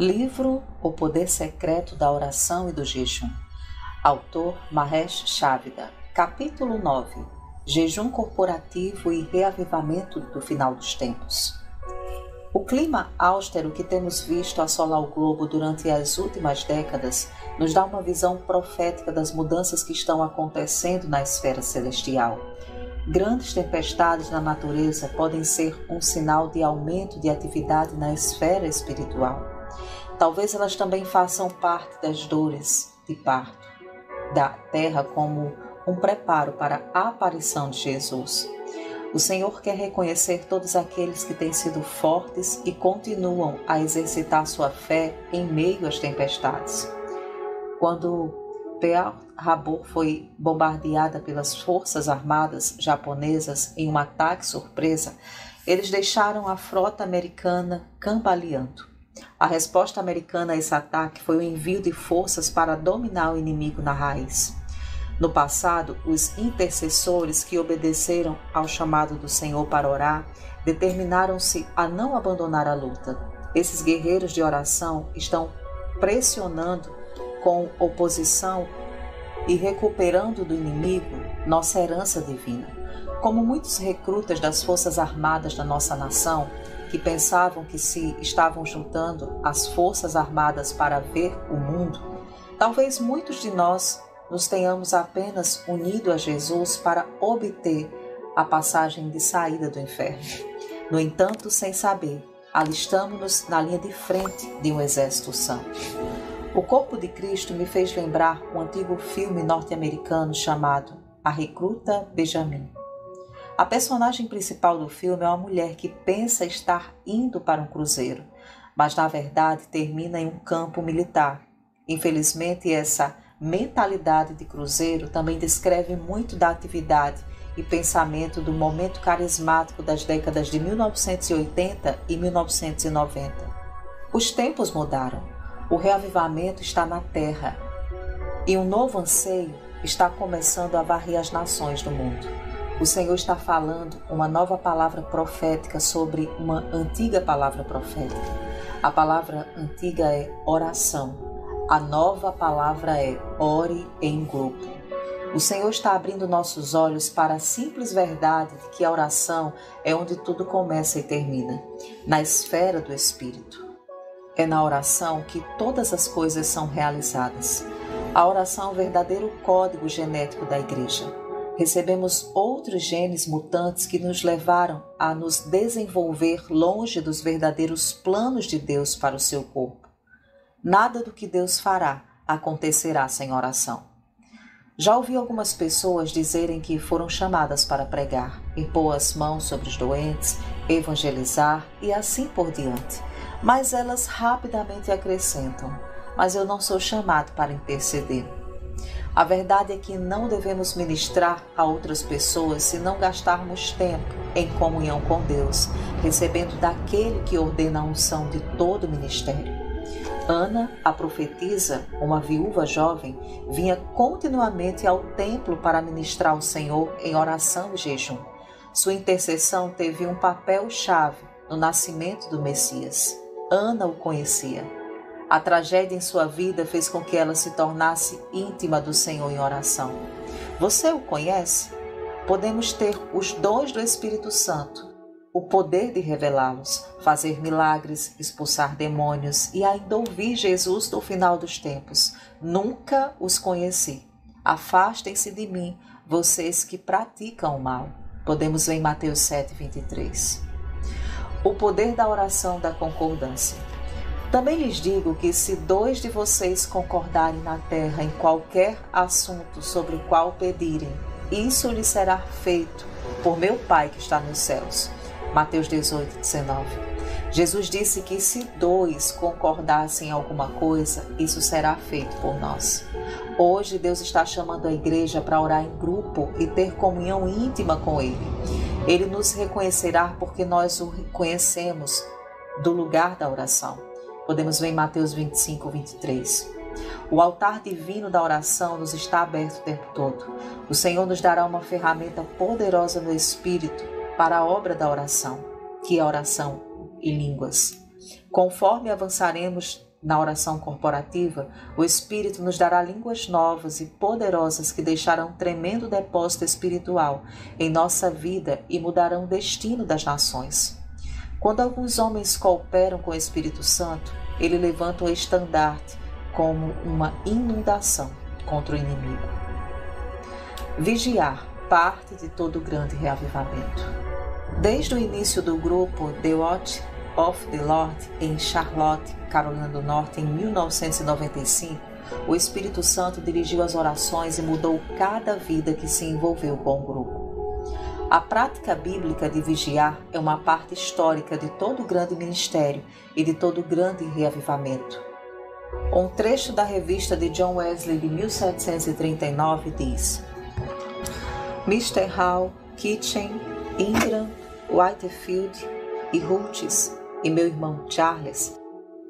Livro O Poder Secreto da Oração e do Jejum. Autor Mahesh Chavida. Capítulo 9. Jejum corporativo e reavivamento do final dos tempos. O clima austero que temos visto assolar o globo durante as últimas décadas nos dá uma visão profética das mudanças que estão acontecendo na esfera celestial. Grandes tempestades na natureza podem ser um sinal de aumento de atividade na esfera espiritual. Talvez elas também façam parte das dores de parto da terra como um preparo para a aparição de Jesus. O Senhor quer reconhecer todos aqueles que têm sido fortes e continuam a exercitar sua fé em meio às tempestades. Quando Pearl Harbor foi bombardeada pelas forças armadas japonesas em um ataque surpresa, eles deixaram a frota americana cambaleando. A resposta americana a esse ataque foi o envio de forças para dominar o inimigo na raiz. No passado, os intercessores que obedeceram ao chamado do Senhor para orar determinaram-se a não abandonar a luta. Esses guerreiros de oração estão pressionando com oposição e recuperando do inimigo nossa herança divina. Como muitos recrutas das Forças Armadas da nossa nação, que pensavam que se estavam juntando as Forças Armadas para ver o mundo, talvez muitos de nós nos tenhamos apenas unido a Jesus para obter a passagem de saída do inferno. No entanto, sem saber, alistamos-nos na linha de frente de um exército santo. O corpo de Cristo me fez lembrar um antigo filme norte-americano chamado A Recruta Benjamin. A personagem principal do filme é uma mulher que pensa estar indo para um cruzeiro, mas na verdade termina em um campo militar. Infelizmente, essa mentalidade de cruzeiro também descreve muito da atividade e pensamento do momento carismático das décadas de 1980 e 1990. Os tempos mudaram. O reavivamento está na terra e um novo anseio está começando a varrer as nações do mundo. O Senhor está falando uma nova palavra profética sobre uma antiga palavra profética. A palavra antiga é oração a nova palavra é ore em grupo. O Senhor está abrindo nossos olhos para a simples verdade de que a oração é onde tudo começa e termina, na esfera do Espírito. É na oração que todas as coisas são realizadas. A oração é o verdadeiro código genético da igreja. Recebemos outros genes mutantes que nos levaram a nos desenvolver longe dos verdadeiros planos de Deus para o seu corpo. Nada do que Deus fará acontecerá sem oração. Já ouvi algumas pessoas dizerem que foram chamadas para pregar, impor as mãos sobre os doentes, evangelizar e assim por diante. Mas elas rapidamente acrescentam: Mas eu não sou chamado para interceder. A verdade é que não devemos ministrar a outras pessoas se não gastarmos tempo em comunhão com Deus, recebendo daquele que ordena a unção de todo o ministério. Ana, a profetisa, uma viúva jovem, vinha continuamente ao templo para ministrar ao Senhor em oração e jejum. Sua intercessão teve um papel-chave no nascimento do Messias. Ana o conhecia. A tragédia em sua vida fez com que ela se tornasse íntima do Senhor em oração. Você o conhece? Podemos ter os dons do Espírito Santo, o poder de revelá-los, fazer milagres, expulsar demônios e ainda ouvir Jesus no final dos tempos. Nunca os conheci. Afastem-se de mim, vocês que praticam o mal. Podemos ver em Mateus 7, 23. O poder da oração da concordância. Também lhes digo que se dois de vocês concordarem na terra em qualquer assunto sobre o qual pedirem, isso lhes será feito por meu Pai que está nos céus. Mateus 18, 19. Jesus disse que se dois concordassem em alguma coisa, isso será feito por nós. Hoje Deus está chamando a igreja para orar em grupo e ter comunhão íntima com Ele. Ele nos reconhecerá porque nós o reconhecemos do lugar da oração. Podemos ver em Mateus 25, 23. O altar divino da oração nos está aberto o tempo todo. O Senhor nos dará uma ferramenta poderosa no Espírito para a obra da oração, que é oração em línguas. Conforme avançaremos Na oração corporativa, o Espírito nos dará línguas novas e poderosas que deixarão tremendo depósito espiritual em nossa vida e mudarão o destino das nações. Quando alguns homens cooperam com o Espírito Santo, ele levanta o estandarte como uma inundação contra o inimigo. Vigiar parte de todo o grande reavivamento. Desde o início do grupo The Watch of the Lord em Charlotte, Carolina do Norte, em 1995, o Espírito Santo dirigiu as orações e mudou cada vida que se envolveu com o grupo. A prática bíblica de vigiar é uma parte histórica de todo o grande ministério e de todo o grande reavivamento. Um trecho da revista de John Wesley de 1739 diz: Mr. Hall, Kitchen, Ingram, Whitefield e Roots e meu irmão Charles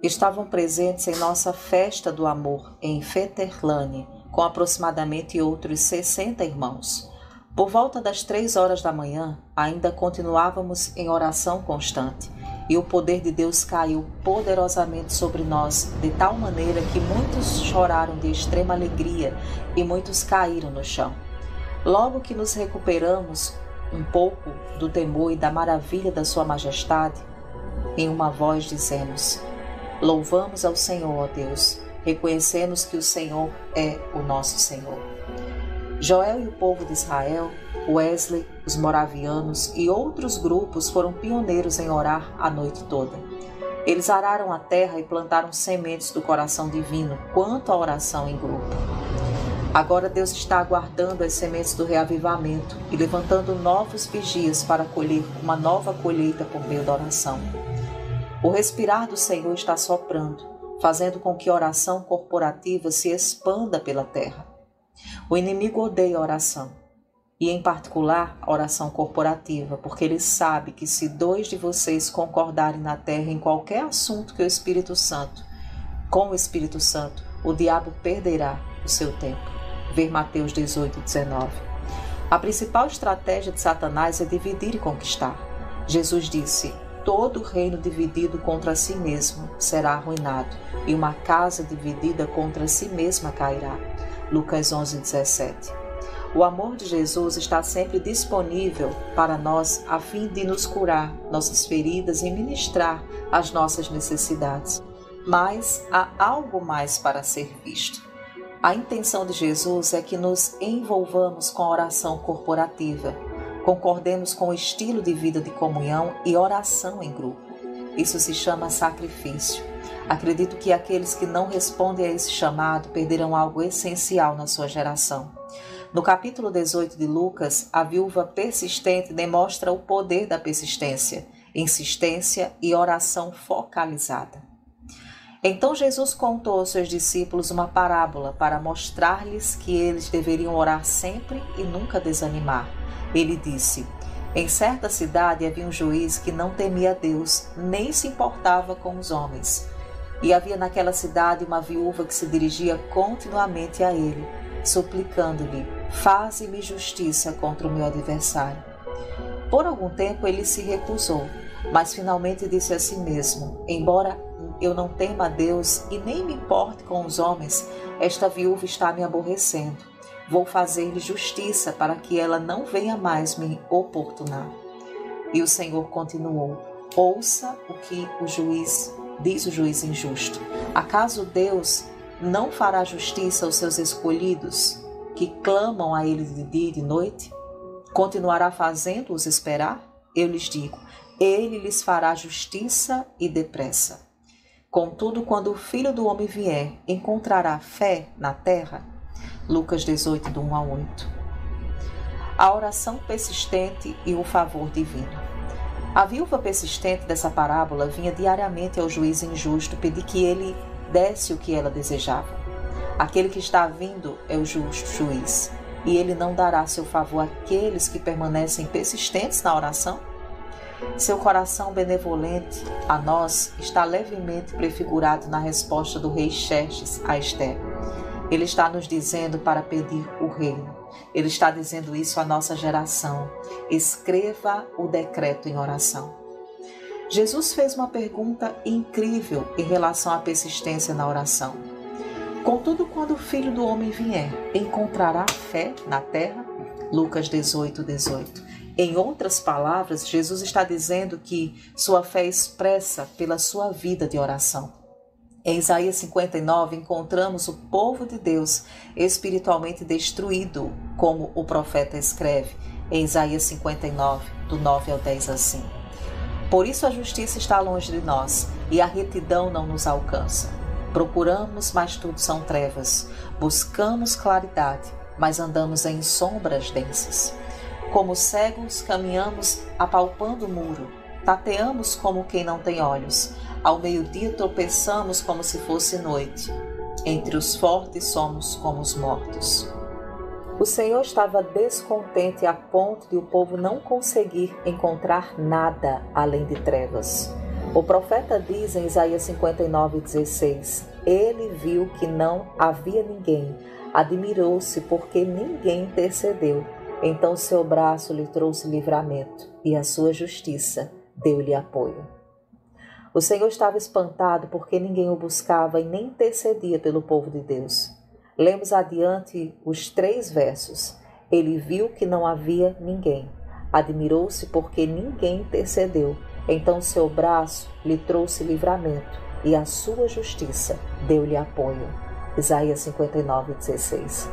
estavam presentes em nossa festa do amor em Feterlane, com aproximadamente outros 60 irmãos. Por volta das três horas da manhã, ainda continuávamos em oração constante, e o poder de Deus caiu poderosamente sobre nós, de tal maneira que muitos choraram de extrema alegria e muitos caíram no chão. Logo que nos recuperamos um pouco do temor e da maravilha da Sua Majestade, em uma voz dizemos: Louvamos ao Senhor, ó Deus, reconhecemos que o Senhor é o nosso Senhor. Joel e o povo de Israel, Wesley, os moravianos e outros grupos foram pioneiros em orar a noite toda. Eles araram a terra e plantaram sementes do coração divino quanto à oração em grupo. Agora Deus está aguardando as sementes do reavivamento e levantando novos vigias para colher uma nova colheita por meio da oração. O respirar do Senhor está soprando, fazendo com que a oração corporativa se expanda pela terra. O inimigo odeia oração, e em particular a oração corporativa, porque ele sabe que se dois de vocês concordarem na terra em qualquer assunto que o Espírito Santo, com o Espírito Santo, o diabo perderá o seu tempo. Ver Mateus 18, 19. A principal estratégia de Satanás é dividir e conquistar. Jesus disse: Todo reino dividido contra si mesmo será arruinado, e uma casa dividida contra si mesma cairá. Lucas 11, 17. O amor de Jesus está sempre disponível para nós a fim de nos curar nossas feridas e ministrar as nossas necessidades. Mas há algo mais para ser visto. A intenção de Jesus é que nos envolvamos com a oração corporativa, concordemos com o estilo de vida de comunhão e oração em grupo. Isso se chama sacrifício. Acredito que aqueles que não respondem a esse chamado perderão algo essencial na sua geração. No capítulo 18 de Lucas, a viúva persistente demonstra o poder da persistência, insistência e oração focalizada. Então Jesus contou aos seus discípulos uma parábola para mostrar-lhes que eles deveriam orar sempre e nunca desanimar. Ele disse: Em certa cidade havia um juiz que não temia Deus, nem se importava com os homens. E havia naquela cidade uma viúva que se dirigia continuamente a ele, suplicando-lhe: Faze-me justiça contra o meu adversário. Por algum tempo ele se recusou, mas finalmente disse a si mesmo: Embora eu não tema a Deus e nem me importe com os homens, esta viúva está me aborrecendo. Vou fazer-lhe justiça para que ela não venha mais me oportunar. E o Senhor continuou: Ouça o que o juiz diz o juiz injusto. Acaso Deus não fará justiça aos seus escolhidos, que clamam a Ele de dia e de noite? Continuará fazendo-os esperar? Eu lhes digo: Ele lhes fará justiça e depressa. Contudo, quando o Filho do Homem vier, encontrará fé na terra? Lucas 18, do 1 a 8. A oração persistente e o favor divino. A viúva persistente dessa parábola vinha diariamente ao juiz injusto pedir que ele desse o que ela desejava. Aquele que está vindo é o justo juiz, e ele não dará seu favor àqueles que permanecem persistentes na oração? Seu coração benevolente a nós está levemente prefigurado na resposta do rei Xerxes a Esther. Ele está nos dizendo para pedir o reino. Ele está dizendo isso à nossa geração. Escreva o decreto em oração. Jesus fez uma pergunta incrível em relação à persistência na oração. Contudo, quando o Filho do Homem vier, encontrará fé na terra? Lucas 18, 18. Em outras palavras, Jesus está dizendo que sua fé é expressa pela sua vida de oração. Em Isaías 59, encontramos o povo de Deus espiritualmente destruído, como o profeta escreve em Isaías 59, do 9 ao 10 assim. Por isso a justiça está longe de nós e a retidão não nos alcança. Procuramos, mas tudo são trevas. Buscamos claridade, mas andamos em sombras densas. Como cegos, caminhamos apalpando o muro. Tateamos como quem não tem olhos. Ao meio-dia tropeçamos como se fosse noite. Entre os fortes somos como os mortos. O Senhor estava descontente a ponto de o povo não conseguir encontrar nada além de trevas. O profeta diz em Isaías 59,16: Ele viu que não havia ninguém, admirou-se porque ninguém intercedeu. Então seu braço lhe trouxe livramento e a sua justiça deu-lhe apoio. O Senhor estava espantado porque ninguém o buscava e nem intercedia pelo povo de Deus. Lemos adiante os três versos. Ele viu que não havia ninguém. Admirou-se porque ninguém intercedeu. Então seu braço lhe trouxe livramento e a sua justiça deu-lhe apoio. Isaías 59, 16.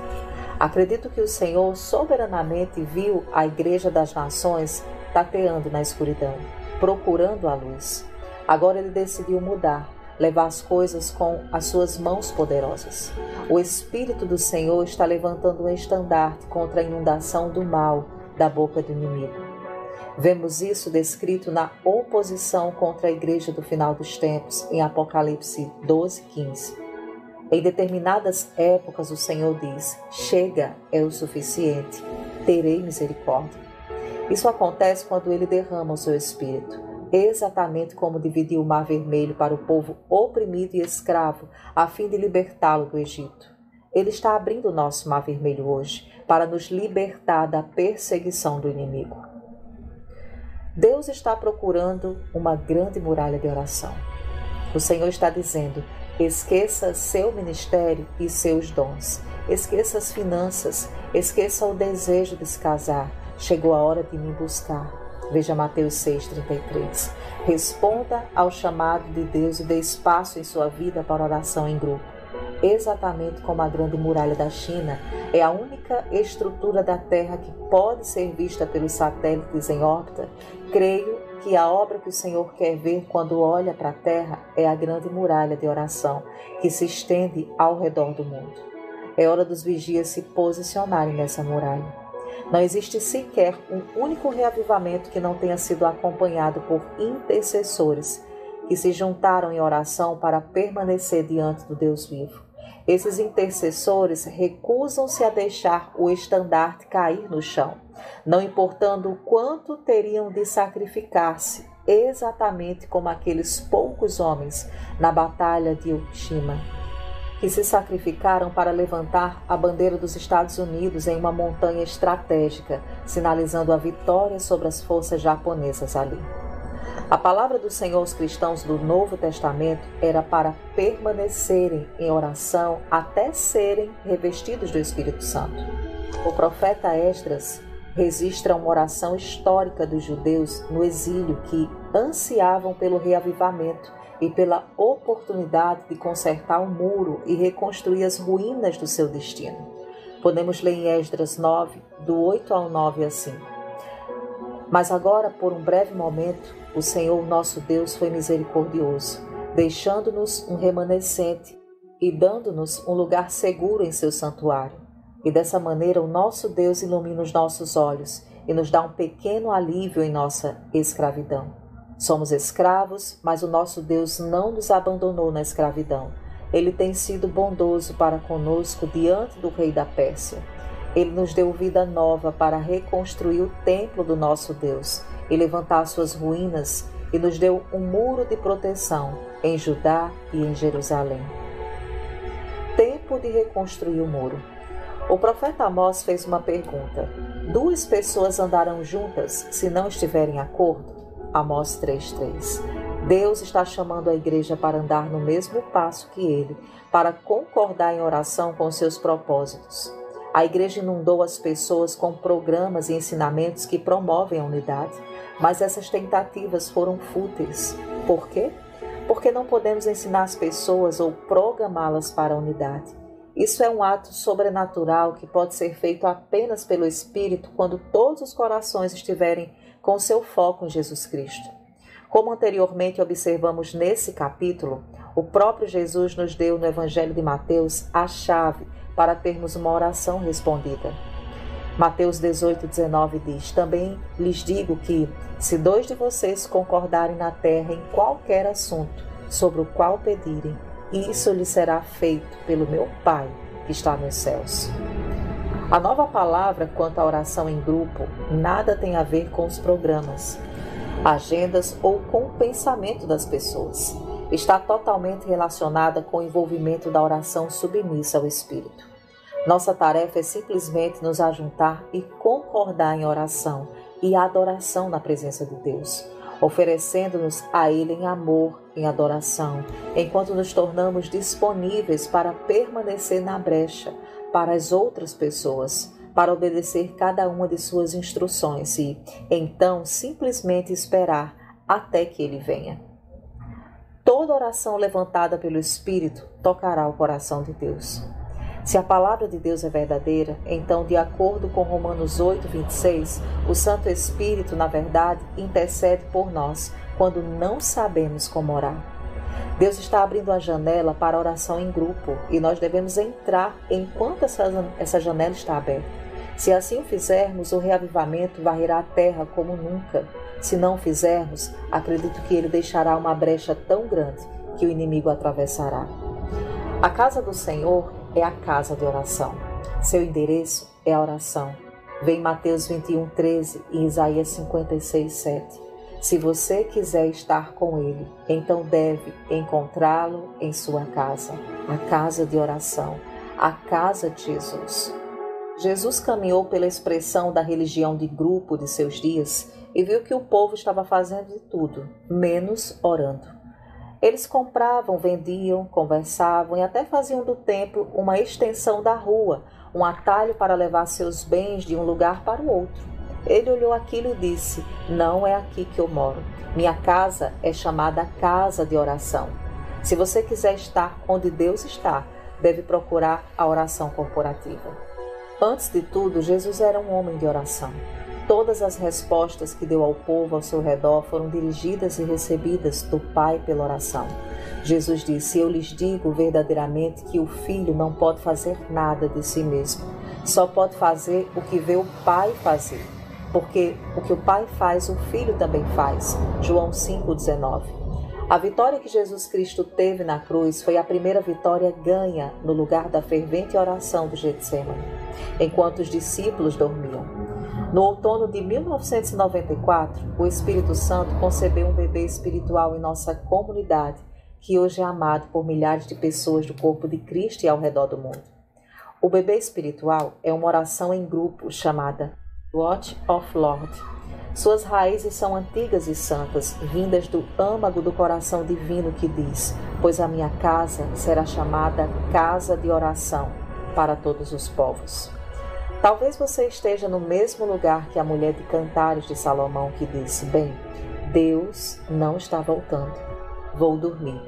Acredito que o Senhor soberanamente viu a Igreja das Nações tateando na escuridão, procurando a luz. Agora ele decidiu mudar levar as coisas com as suas mãos poderosas. O Espírito do Senhor está levantando um estandarte contra a inundação do mal da boca do inimigo. Vemos isso descrito na oposição contra a igreja do final dos tempos, em Apocalipse 12, 15. Em determinadas épocas, o Senhor diz: Chega, é o suficiente, terei misericórdia. Isso acontece quando ele derrama o seu espírito exatamente como dividiu o Mar Vermelho para o povo oprimido e escravo, a fim de libertá-lo do Egito. Ele está abrindo o nosso Mar Vermelho hoje para nos libertar da perseguição do inimigo. Deus está procurando uma grande muralha de oração. O Senhor está dizendo: esqueça seu ministério e seus dons, esqueça as finanças, esqueça o desejo de se casar. Chegou a hora de me buscar. Veja Mateus 6,33. Responda ao chamado de Deus e dê espaço em sua vida para oração em grupo. Exatamente como a Grande Muralha da China é a única estrutura da Terra que pode ser vista pelos satélites em órbita, creio que a obra que o Senhor quer ver quando olha para a Terra é a Grande Muralha de oração que se estende ao redor do mundo. É hora dos vigias se posicionarem nessa muralha. Não existe sequer um único reavivamento que não tenha sido acompanhado por intercessores que se juntaram em oração para permanecer diante do Deus vivo. Esses intercessores recusam-se a deixar o estandarte cair no chão, não importando o quanto teriam de sacrificar-se, exatamente como aqueles poucos homens na batalha de Ushima que se sacrificaram para levantar a bandeira dos Estados Unidos em uma montanha estratégica, sinalizando a vitória sobre as forças japonesas ali. A palavra do Senhor aos cristãos do Novo Testamento era para permanecerem em oração até serem revestidos do Espírito Santo. O profeta Esdras registra uma oração histórica dos judeus no exílio que ansiavam pelo reavivamento e pela oportunidade de consertar o muro e reconstruir as ruínas do seu destino. Podemos ler em Esdras 9, do 8 ao 9 assim. Mas agora, por um breve momento, o Senhor nosso Deus foi misericordioso, deixando-nos um remanescente e dando-nos um lugar seguro em seu santuário. E dessa maneira o nosso Deus ilumina os nossos olhos e nos dá um pequeno alívio em nossa escravidão. Somos escravos, mas o nosso Deus não nos abandonou na escravidão. Ele tem sido bondoso para conosco diante do rei da Pérsia. Ele nos deu vida nova para reconstruir o templo do nosso Deus e levantar suas ruínas, e nos deu um muro de proteção em Judá e em Jerusalém. Tempo de reconstruir o muro. O profeta Amós fez uma pergunta: Duas pessoas andarão juntas se não estiverem em acordo? Amós 3:3. Deus está chamando a igreja para andar no mesmo passo que ele, para concordar em oração com seus propósitos. A igreja inundou as pessoas com programas e ensinamentos que promovem a unidade, mas essas tentativas foram fúteis. Por quê? Porque não podemos ensinar as pessoas ou programá-las para a unidade. Isso é um ato sobrenatural que pode ser feito apenas pelo Espírito quando todos os corações estiverem com seu foco em Jesus Cristo. Como anteriormente observamos nesse capítulo, o próprio Jesus nos deu no Evangelho de Mateus a chave para termos uma oração respondida. Mateus 18, 19 diz: Também lhes digo que, se dois de vocês concordarem na terra em qualquer assunto sobre o qual pedirem, isso lhe será feito pelo meu Pai que está nos céus. A nova palavra quanto à oração em grupo nada tem a ver com os programas, agendas ou com o pensamento das pessoas. Está totalmente relacionada com o envolvimento da oração submissa ao Espírito. Nossa tarefa é simplesmente nos ajuntar e concordar em oração e adoração na presença de Deus, oferecendo-nos a Ele em amor, em adoração, enquanto nos tornamos disponíveis para permanecer na brecha para as outras pessoas para obedecer cada uma de suas instruções e, então, simplesmente esperar até que ele venha. Toda oração levantada pelo Espírito tocará o coração de Deus. Se a palavra de Deus é verdadeira, então, de acordo com Romanos 8, 26, o Santo Espírito, na verdade, intercede por nós quando não sabemos como orar. Deus está abrindo a janela para oração em grupo e nós devemos entrar enquanto essa janela está aberta. Se assim o fizermos, o reavivamento varrerá a terra como nunca. Se não fizermos, acredito que ele deixará uma brecha tão grande que o inimigo atravessará. A casa do Senhor é a casa de oração. Seu endereço é a oração. Vem Mateus 21, 13 e Isaías 56, 7. Se você quiser estar com Ele, então deve encontrá-lo em sua casa, a casa de oração, a casa de Jesus. Jesus caminhou pela expressão da religião de grupo de seus dias e viu que o povo estava fazendo de tudo, menos orando. Eles compravam, vendiam, conversavam e até faziam do templo uma extensão da rua, um atalho para levar seus bens de um lugar para o outro. Ele olhou aquilo e disse: Não é aqui que eu moro. Minha casa é chamada casa de oração. Se você quiser estar onde Deus está, deve procurar a oração corporativa. Antes de tudo, Jesus era um homem de oração. Todas as respostas que deu ao povo ao seu redor foram dirigidas e recebidas do Pai pela oração. Jesus disse: Eu lhes digo verdadeiramente que o filho não pode fazer nada de si mesmo, só pode fazer o que vê o Pai fazer. Porque o que o Pai faz, o filho também faz. João 5,19. A vitória que Jesus Cristo teve na cruz foi a primeira vitória ganha no lugar da fervente oração do Getsemane enquanto os discípulos dormiam. No outono de 1994, o Espírito Santo concebeu um bebê espiritual em nossa comunidade, que hoje é amado por milhares de pessoas do corpo de Cristo e ao redor do mundo. O bebê espiritual é uma oração em grupo chamada Watch of Lord. Suas raízes são antigas e santas, vindas do âmago do coração divino que diz: Pois a minha casa será chamada casa de oração para todos os povos. Talvez você esteja no mesmo lugar que a mulher de Cantares de Salomão que disse: Bem, Deus não está voltando. Vou dormir.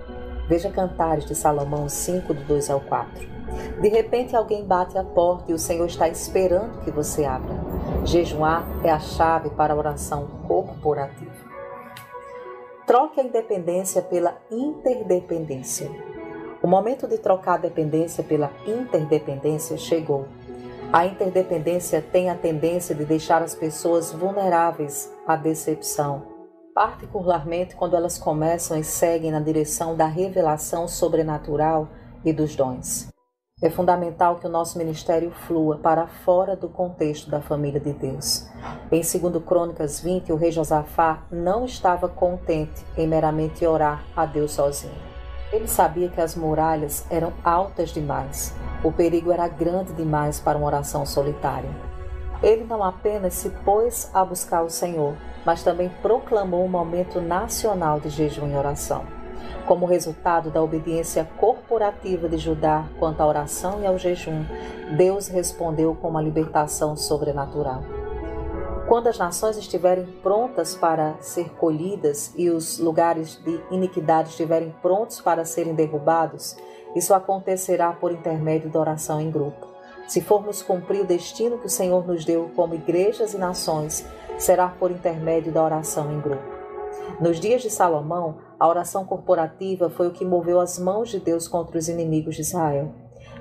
Veja Cantares de Salomão 5, do 2 ao 4. De repente alguém bate a porta e o Senhor está esperando que você abra. Jejuar é a chave para a oração corporativa. Troque a independência pela interdependência. O momento de trocar a dependência pela interdependência chegou. A interdependência tem a tendência de deixar as pessoas vulneráveis à decepção, particularmente quando elas começam e seguem na direção da revelação sobrenatural e dos dons. É fundamental que o nosso ministério flua para fora do contexto da família de Deus. Em 2 Crônicas 20, o rei Josafá não estava contente em meramente orar a Deus sozinho. Ele sabia que as muralhas eram altas demais. O perigo era grande demais para uma oração solitária. Ele não apenas se pôs a buscar o Senhor, mas também proclamou um momento nacional de jejum e oração. Como resultado da obediência corporativa de Judá quanto à oração e ao jejum, Deus respondeu com uma libertação sobrenatural. Quando as nações estiverem prontas para ser colhidas e os lugares de iniquidade estiverem prontos para serem derrubados, isso acontecerá por intermédio da oração em grupo. Se formos cumprir o destino que o Senhor nos deu como igrejas e nações, será por intermédio da oração em grupo. Nos dias de Salomão, a oração corporativa foi o que moveu as mãos de Deus contra os inimigos de Israel.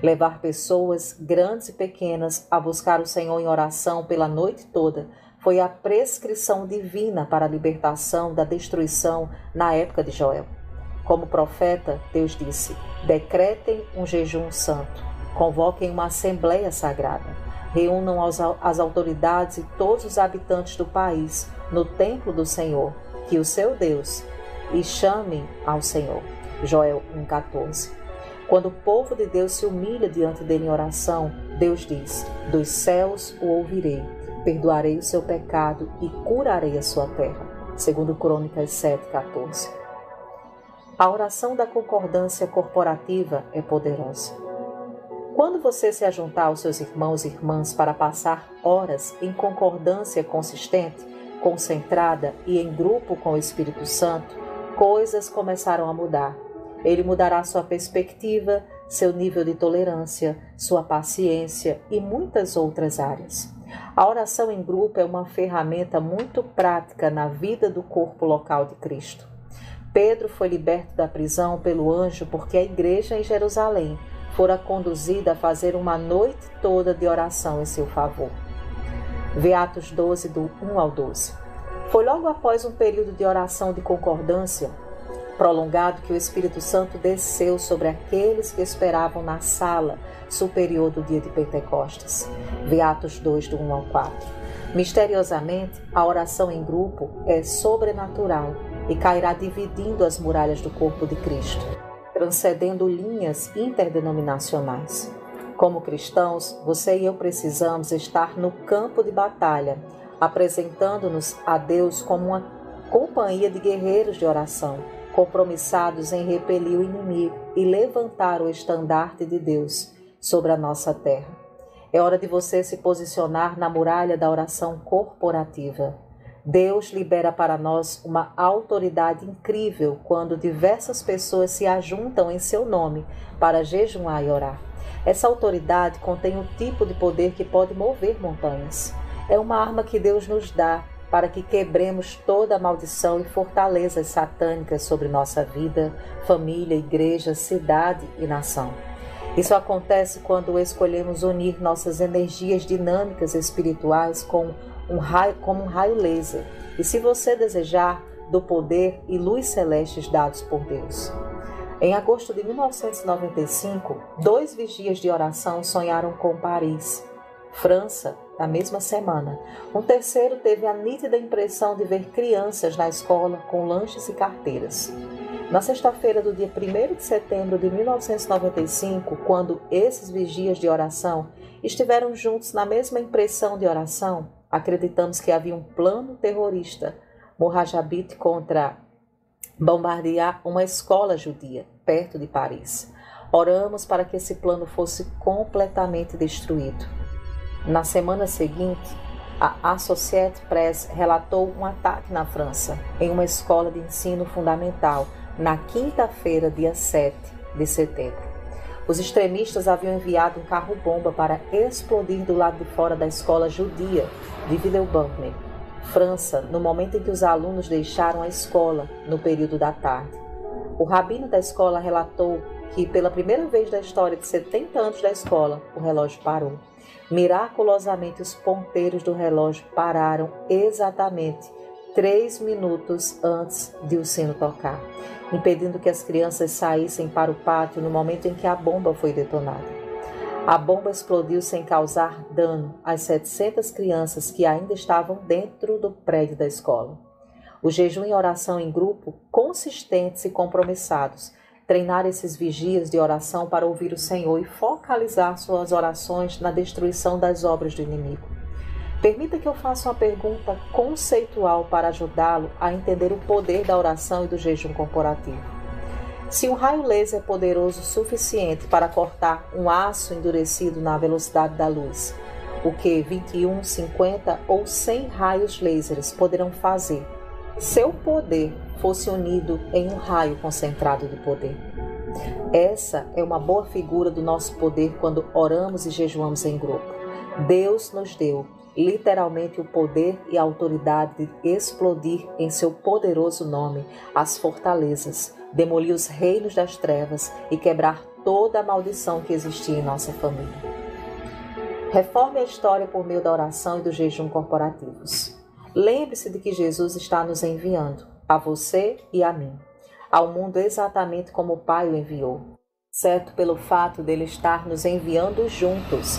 Levar pessoas, grandes e pequenas, a buscar o Senhor em oração pela noite toda foi a prescrição divina para a libertação da destruição na época de Joel. Como profeta, Deus disse: decretem um jejum santo, convoquem uma assembleia sagrada, reúnam as autoridades e todos os habitantes do país no templo do Senhor, que o seu Deus, e chamem ao Senhor. Joel 1,14. Quando o povo de Deus se humilha diante dele em oração, Deus diz: Dos céus o ouvirei, perdoarei o seu pecado e curarei a sua terra. Segundo Crônicas 7,14. A oração da concordância corporativa é poderosa. Quando você se ajuntar aos seus irmãos e irmãs para passar horas em concordância consistente, concentrada e em grupo com o Espírito Santo, coisas começaram a mudar. Ele mudará sua perspectiva, seu nível de tolerância, sua paciência e muitas outras áreas. A oração em grupo é uma ferramenta muito prática na vida do corpo local de Cristo. Pedro foi liberto da prisão pelo anjo porque a igreja em Jerusalém fora conduzida a fazer uma noite toda de oração em seu favor. Vê Atos 12, do 1 ao 12. Foi logo após um período de oração de concordância prolongado que o Espírito Santo desceu sobre aqueles que esperavam na sala superior do dia de Pentecostes. Vê Atos 2, do 1 ao 4. Misteriosamente, a oração em grupo é sobrenatural e cairá dividindo as muralhas do corpo de Cristo, transcendendo linhas interdenominacionais. Como cristãos, você e eu precisamos estar no campo de batalha, apresentando-nos a Deus como uma companhia de guerreiros de oração, compromissados em repelir o inimigo e levantar o estandarte de Deus sobre a nossa terra. É hora de você se posicionar na muralha da oração corporativa Deus libera para nós uma autoridade incrível quando diversas pessoas se ajuntam em seu nome para jejuar e orar. Essa autoridade contém o tipo de poder que pode mover montanhas. É uma arma que Deus nos dá para que quebremos toda a maldição e fortalezas satânicas sobre nossa vida, família, igreja, cidade e nação. Isso acontece quando escolhemos unir nossas energias dinâmicas espirituais com um raio, como um raio laser, e se você desejar, do poder e luz celestes dados por Deus. Em agosto de 1995, dois vigias de oração sonharam com Paris, França, na mesma semana. Um terceiro teve a nítida impressão de ver crianças na escola com lanches e carteiras. Na sexta-feira do dia 1 de setembro de 1995, quando esses vigias de oração estiveram juntos na mesma impressão de oração, acreditamos que havia um plano terrorista Mojabit contra bombardear uma escola judia perto de Paris. Oramos para que esse plano fosse completamente destruído. Na semana seguinte, a Associated Press relatou um ataque na França, em uma escola de ensino fundamental, na quinta-feira, dia 7 de setembro. Os extremistas haviam enviado um carro-bomba para explodir do lado de fora da escola judia de Villeurbanne, França, no momento em que os alunos deixaram a escola no período da tarde. O rabino da escola relatou que, pela primeira vez da história de 70 anos da escola, o relógio parou. Miraculosamente, os ponteiros do relógio pararam exatamente três minutos antes de o sino tocar, impedindo que as crianças saíssem para o pátio no momento em que a bomba foi detonada. A bomba explodiu sem causar dano às 700 crianças que ainda estavam dentro do prédio da escola. O jejum e oração em grupo, consistentes e compromissados, treinar esses vigias de oração para ouvir o Senhor e focalizar suas orações na destruição das obras do inimigo. Permita que eu faça uma pergunta conceitual para ajudá-lo a entender o poder da oração e do jejum corporativo. Se um raio laser é poderoso o suficiente para cortar um aço endurecido na velocidade da luz, o que 21, 50 ou 100 raios lasers poderão fazer seu poder fosse unido em um raio concentrado de poder. Essa é uma boa figura do nosso poder quando oramos e jejuamos em grupo. Deus nos deu literalmente o poder e a autoridade de explodir em seu poderoso nome as fortalezas, demolir os reinos das trevas e quebrar toda a maldição que existia em nossa família. Reforme a história por meio da oração e do jejum corporativos. Lembre-se de que Jesus está nos enviando, a você e a mim, ao mundo exatamente como o Pai o enviou. Certo pelo fato dele estar nos enviando juntos,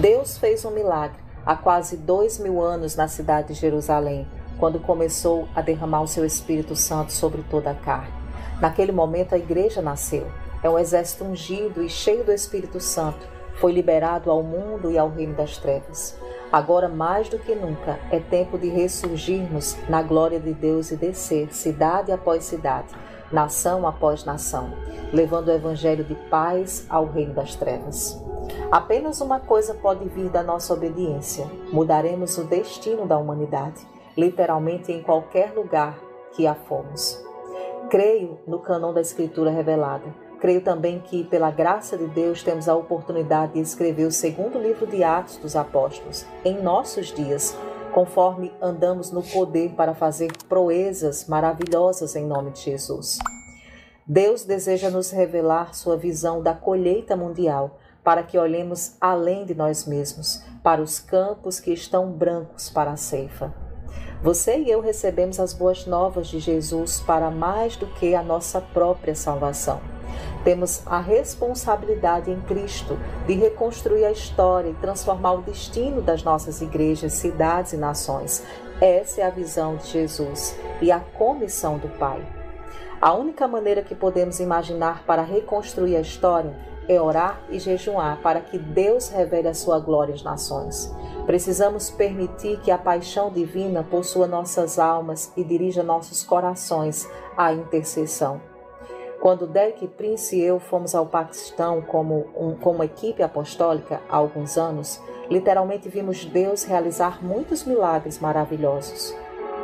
Deus fez um milagre há quase dois mil anos na cidade de Jerusalém, quando começou a derramar o seu Espírito Santo sobre toda a carne. Naquele momento a igreja nasceu. É um exército ungido e cheio do Espírito Santo. Foi liberado ao mundo e ao reino das trevas. Agora, mais do que nunca, é tempo de ressurgirmos na glória de Deus e descer, cidade após cidade, nação após nação, levando o evangelho de paz ao reino das trevas. Apenas uma coisa pode vir da nossa obediência: mudaremos o destino da humanidade, literalmente em qualquer lugar que a fomos. Creio no canon da Escritura revelada Creio também que, pela graça de Deus, temos a oportunidade de escrever o segundo livro de Atos dos Apóstolos em nossos dias, conforme andamos no poder para fazer proezas maravilhosas em nome de Jesus. Deus deseja nos revelar sua visão da colheita mundial, para que olhemos além de nós mesmos, para os campos que estão brancos para a ceifa. Você e eu recebemos as boas novas de Jesus para mais do que a nossa própria salvação. Temos a responsabilidade em Cristo de reconstruir a história e transformar o destino das nossas igrejas, cidades e nações. Essa é a visão de Jesus e a comissão do Pai. A única maneira que podemos imaginar para reconstruir a história é orar e jejuar para que Deus revele a sua glória às nações. Precisamos permitir que a paixão divina possua nossas almas e dirija nossos corações à intercessão. Quando Derek Prince e eu fomos ao Paquistão como, um, como equipe apostólica há alguns anos, literalmente vimos Deus realizar muitos milagres maravilhosos.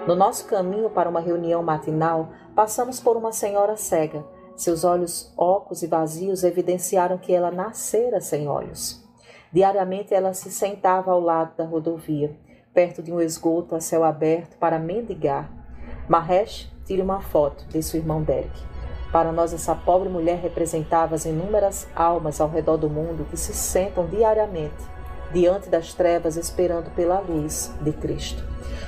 No nosso caminho para uma reunião matinal, passamos por uma senhora cega. Seus olhos ocos e vazios evidenciaram que ela nascera sem olhos. Diariamente ela se sentava ao lado da rodovia, perto de um esgoto a céu aberto, para mendigar. Mahesh tire uma foto, disse o irmão Derek. Para nós, essa pobre mulher representava as inúmeras almas ao redor do mundo que se sentam diariamente diante das trevas esperando pela luz de Cristo.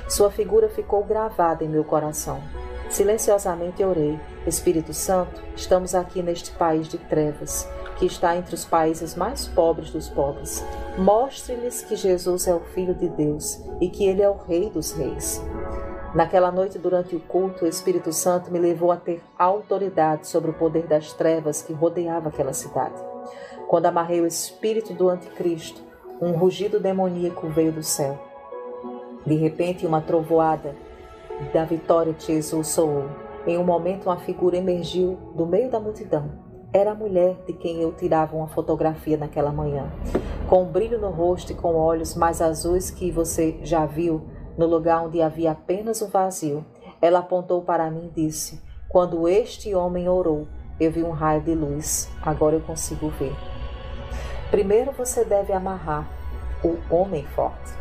Sua figura ficou gravada em meu coração. Silenciosamente orei: Espírito Santo, estamos aqui neste país de trevas, que está entre os países mais pobres dos pobres. Mostre-lhes que Jesus é o Filho de Deus e que Ele é o Rei dos Reis. Naquela noite, durante o culto, o Espírito Santo me levou a ter autoridade sobre o poder das trevas que rodeava aquela cidade. Quando amarrei o espírito do anticristo, um rugido demoníaco veio do céu. De repente, uma trovoada da vitória Jesus soou. Em um momento, uma figura emergiu do meio da multidão. Era a mulher de quem eu tirava uma fotografia naquela manhã. Com um brilho no rosto e com olhos mais azuis que você já viu, no lugar onde havia apenas o vazio, ela apontou para mim e disse: Quando este homem orou, eu vi um raio de luz. Agora eu consigo ver. Primeiro você deve amarrar o homem forte.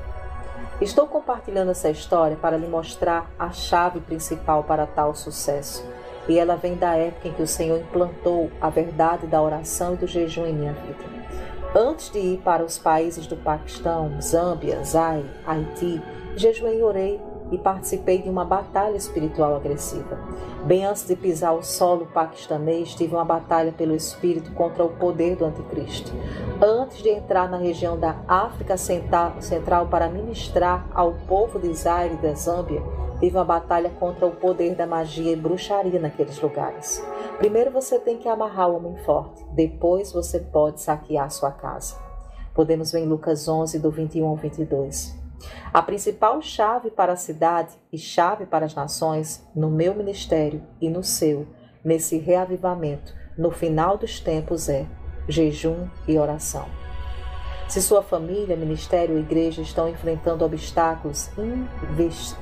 Estou compartilhando essa história para lhe mostrar a chave principal para tal sucesso. E ela vem da época em que o Senhor implantou a verdade da oração e do jejum em minha vida. Antes de ir para os países do Paquistão, Zâmbia, Zai, Haiti, jejuei e orei e participei de uma batalha espiritual agressiva. Bem antes de pisar o solo paquistanês, tive uma batalha pelo espírito contra o poder do anticristo. Antes de entrar na região da África Central para ministrar ao povo de Zaire e da Zâmbia, tive uma batalha contra o poder da magia e bruxaria naqueles lugares. Primeiro você tem que amarrar o homem forte, depois você pode saquear sua casa. Podemos ver em Lucas 11, do 21 ao 22. A principal chave para a cidade e chave para as nações, no meu ministério e no seu, nesse reavivamento, no final dos tempos, é jejum e oração. Se sua família, ministério ou igreja estão enfrentando obstáculos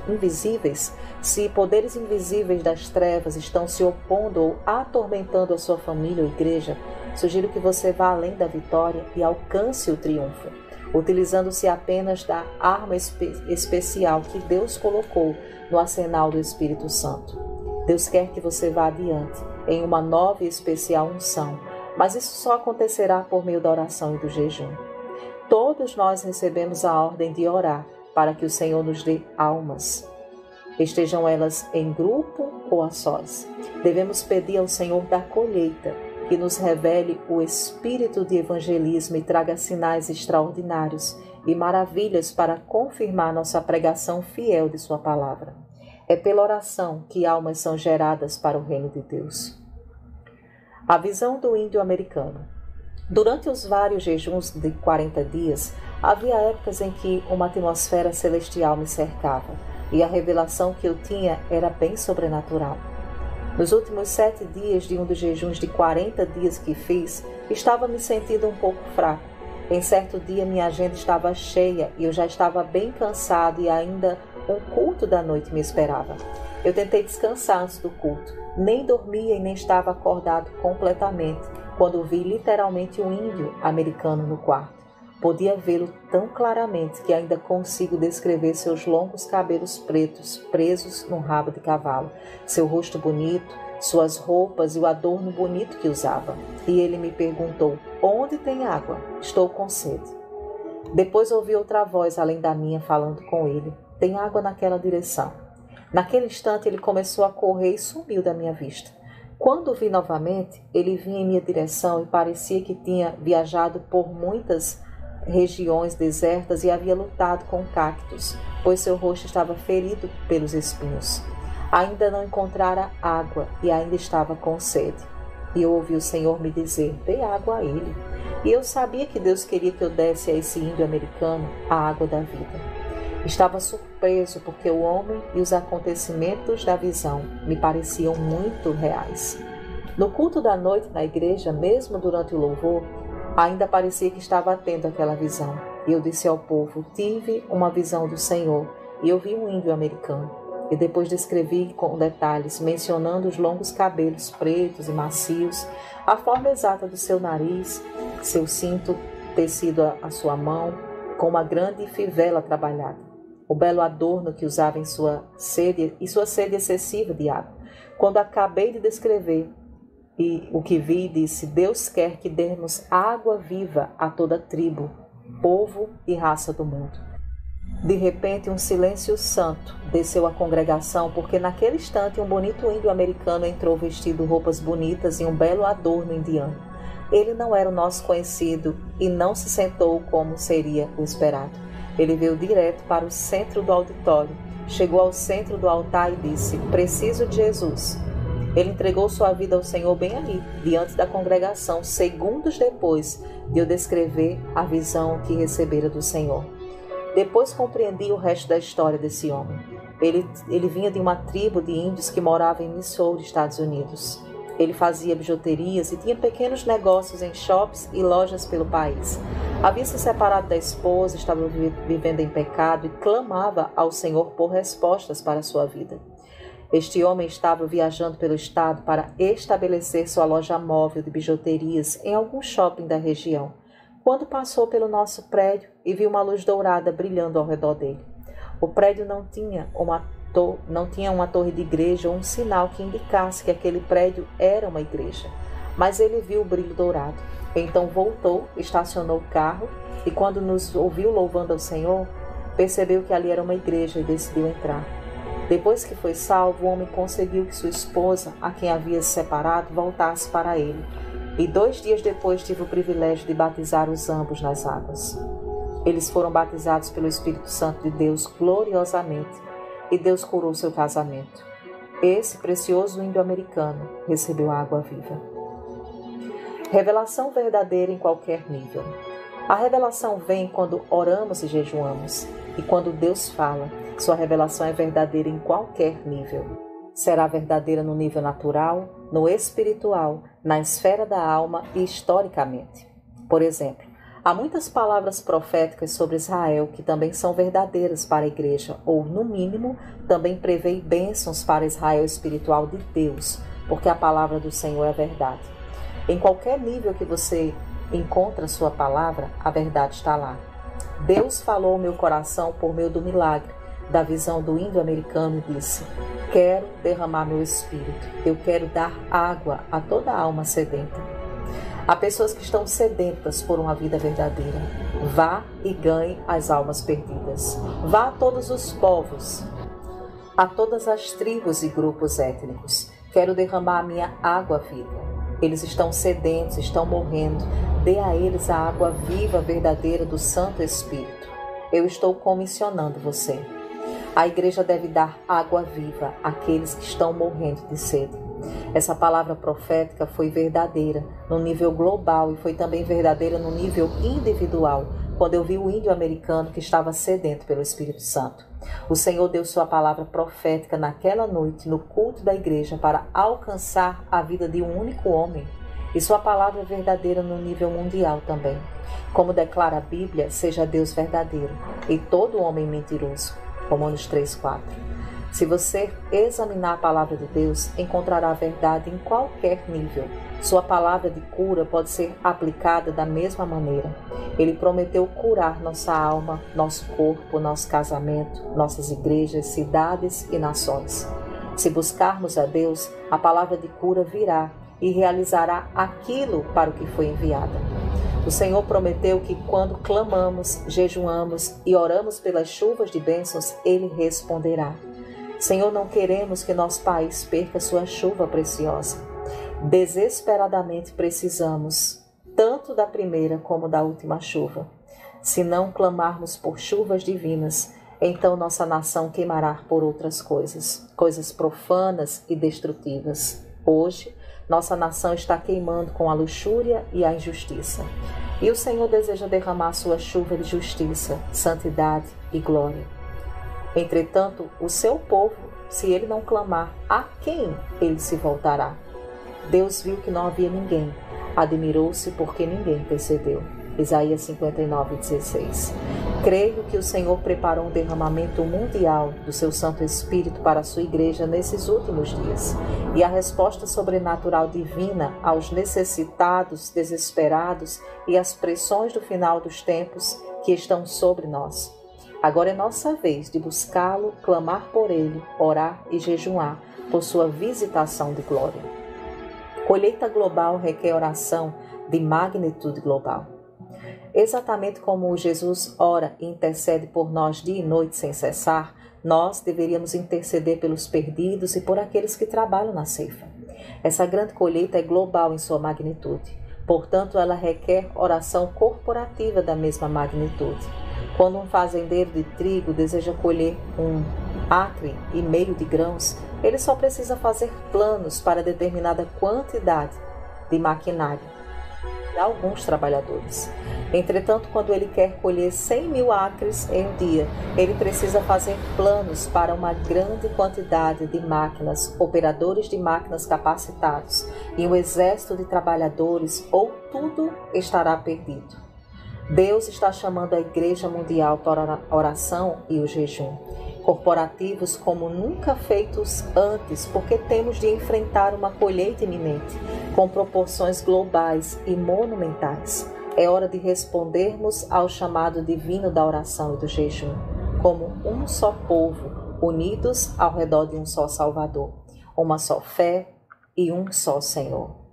invisíveis, se poderes invisíveis das trevas estão se opondo ou atormentando a sua família ou igreja, sugiro que você vá além da vitória e alcance o triunfo, utilizando-se apenas da arma espe especial que Deus colocou no arsenal do Espírito Santo. Deus quer que você vá adiante em uma nova e especial unção, mas isso só acontecerá por meio da oração e do jejum. Todos nós recebemos a ordem de orar para que o Senhor nos dê almas, estejam elas em grupo ou a sós. Devemos pedir ao Senhor da colheita que nos revele o espírito de evangelismo e traga sinais extraordinários e maravilhas para confirmar nossa pregação fiel de Sua palavra. É pela oração que almas são geradas para o reino de Deus. A visão do índio americano. Durante os vários jejuns de 40 dias, havia épocas em que uma atmosfera celestial me cercava e a revelação que eu tinha era bem sobrenatural. Nos últimos sete dias de um dos jejuns de 40 dias que fiz, estava me sentindo um pouco fraco. Em certo dia minha agenda estava cheia e eu já estava bem cansado e ainda um culto da noite me esperava. Eu tentei descansar antes do culto. Nem dormia e nem estava acordado completamente quando vi literalmente um índio americano no quarto. Podia vê-lo tão claramente que ainda consigo descrever seus longos cabelos pretos presos num rabo de cavalo, seu rosto bonito, suas roupas e o adorno bonito que usava. E ele me perguntou: Onde tem água? Estou com sede. Depois ouvi outra voz além da minha falando com ele: Tem água naquela direção. Naquele instante ele começou a correr e sumiu da minha vista. Quando o vi novamente, ele vinha em minha direção e parecia que tinha viajado por muitas regiões desertas e havia lutado com cactos, pois seu rosto estava ferido pelos espinhos. Ainda não encontrara água e ainda estava com sede. E eu ouvi o Senhor me dizer: Dê água a ele. E eu sabia que Deus queria que eu desse a esse índio americano a água da vida. Estava surpreso porque o homem e os acontecimentos da visão me pareciam muito reais. No culto da noite na igreja, mesmo durante o louvor, ainda parecia que estava atento àquela visão. Eu disse ao povo: Tive uma visão do Senhor e eu vi um índio americano. E depois descrevi com detalhes, mencionando os longos cabelos pretos e macios, a forma exata do seu nariz, seu cinto tecido à sua mão, com uma grande fivela trabalhada o belo adorno que usava em sua sede e sua sede excessiva de água. Quando acabei de descrever e o que vi, disse: Deus quer que demos água viva a toda tribo, povo e raça do mundo. De repente, um silêncio santo desceu à congregação, porque naquele instante um bonito índio americano entrou vestido roupas bonitas e um belo adorno indiano. Ele não era o nosso conhecido e não se sentou como seria o esperado. Ele veio direto para o centro do auditório, chegou ao centro do altar e disse: Preciso de Jesus. Ele entregou sua vida ao Senhor bem ali, diante da congregação, segundos depois de eu descrever a visão que recebera do Senhor. Depois compreendi o resto da história desse homem. Ele, ele vinha de uma tribo de índios que morava em Missouri, Estados Unidos. Ele fazia bijuterias e tinha pequenos negócios em shops e lojas pelo país. Havia se separado da esposa, estava vivendo em pecado e clamava ao Senhor por respostas para a sua vida. Este homem estava viajando pelo estado para estabelecer sua loja móvel de bijuterias em algum shopping da região, quando passou pelo nosso prédio e viu uma luz dourada brilhando ao redor dele. O prédio não tinha uma não tinha uma torre de igreja ou um sinal que indicasse que aquele prédio era uma igreja, mas ele viu o brilho dourado. Então voltou, estacionou o carro e, quando nos ouviu louvando ao Senhor, percebeu que ali era uma igreja e decidiu entrar. Depois que foi salvo, o homem conseguiu que sua esposa, a quem havia se separado, voltasse para ele. E dois dias depois tive o privilégio de batizar os ambos nas águas. Eles foram batizados pelo Espírito Santo de Deus gloriosamente e Deus curou seu casamento. Esse precioso índio americano recebeu água viva. Revelação verdadeira em qualquer nível. A revelação vem quando oramos e jejuamos, e quando Deus fala, sua revelação é verdadeira em qualquer nível. Será verdadeira no nível natural, no espiritual, na esfera da alma e historicamente. Por exemplo, há muitas palavras proféticas sobre Israel que também são verdadeiras para a igreja, ou, no mínimo, também prevê bênçãos para Israel espiritual de Deus, porque a palavra do Senhor é verdade. Em qualquer nível que você encontra sua palavra, a verdade está lá. Deus falou ao meu coração por meio do milagre da visão do índio americano e disse: Quero derramar meu espírito, eu quero dar água a toda alma sedenta. Há pessoas que estão sedentas por uma vida verdadeira. Vá e ganhe as almas perdidas. Vá a todos os povos, a todas as tribos e grupos étnicos. Quero derramar a minha água viva. Eles estão sedentos, estão morrendo. Dê a eles a água viva, verdadeira do Santo Espírito. Eu estou comissionando você. A igreja deve dar água viva àqueles que estão morrendo de sede. Essa palavra profética foi verdadeira no nível global e foi também verdadeira no nível individual, quando eu vi o índio americano que estava sedento pelo Espírito Santo. O Senhor deu sua palavra profética naquela noite no culto da igreja para alcançar a vida de um único homem. E sua palavra é verdadeira no nível mundial também. Como declara a Bíblia, seja Deus verdadeiro e todo homem mentiroso. Romanos 3, 4. Se você examinar a palavra de Deus, encontrará a verdade em qualquer nível. Sua palavra de cura pode ser aplicada da mesma maneira. Ele prometeu curar nossa alma, nosso corpo, nosso casamento, nossas igrejas, cidades e nações. Se buscarmos a Deus, a palavra de cura virá e realizará aquilo para o que foi enviada. O Senhor prometeu que quando clamamos, jejuamos e oramos pelas chuvas de bênçãos, Ele responderá. Senhor, não queremos que nosso país perca sua chuva preciosa. Desesperadamente precisamos tanto da primeira como da última chuva. Se não clamarmos por chuvas divinas, então nossa nação queimará por outras coisas, coisas profanas e destrutivas. Hoje, nossa nação está queimando com a luxúria e a injustiça. E o Senhor deseja derramar sua chuva de justiça, santidade e glória. Entretanto, o seu povo, se ele não clamar, a quem ele se voltará? Deus viu que não havia ninguém, admirou-se porque ninguém percebeu. Isaías 59, 16. Creio que o Senhor preparou um derramamento mundial do seu Santo Espírito para a sua igreja nesses últimos dias. E a resposta sobrenatural divina aos necessitados, desesperados e às pressões do final dos tempos que estão sobre nós. Agora é nossa vez de buscá-lo, clamar por ele, orar e jejuar por sua visitação de glória. Colheita global requer oração de magnitude global. Exatamente como Jesus ora e intercede por nós dia e noite sem cessar, nós deveríamos interceder pelos perdidos e por aqueles que trabalham na ceifa. Essa grande colheita é global em sua magnitude, portanto, ela requer oração corporativa da mesma magnitude. Quando um fazendeiro de trigo deseja colher um acre e meio de grãos, ele só precisa fazer planos para determinada quantidade de maquinário alguns trabalhadores. Entretanto, quando ele quer colher 100 mil acres em um dia, ele precisa fazer planos para uma grande quantidade de máquinas, operadores de máquinas capacitados e um exército de trabalhadores, ou tudo estará perdido. Deus está chamando a Igreja Mundial para oração e o jejum corporativos como nunca feitos antes, porque temos de enfrentar uma colheita iminente com proporções globais e monumentais. É hora de respondermos ao chamado divino da oração e do jejum, como um só povo, unidos ao redor de um só Salvador, uma só fé e um só Senhor.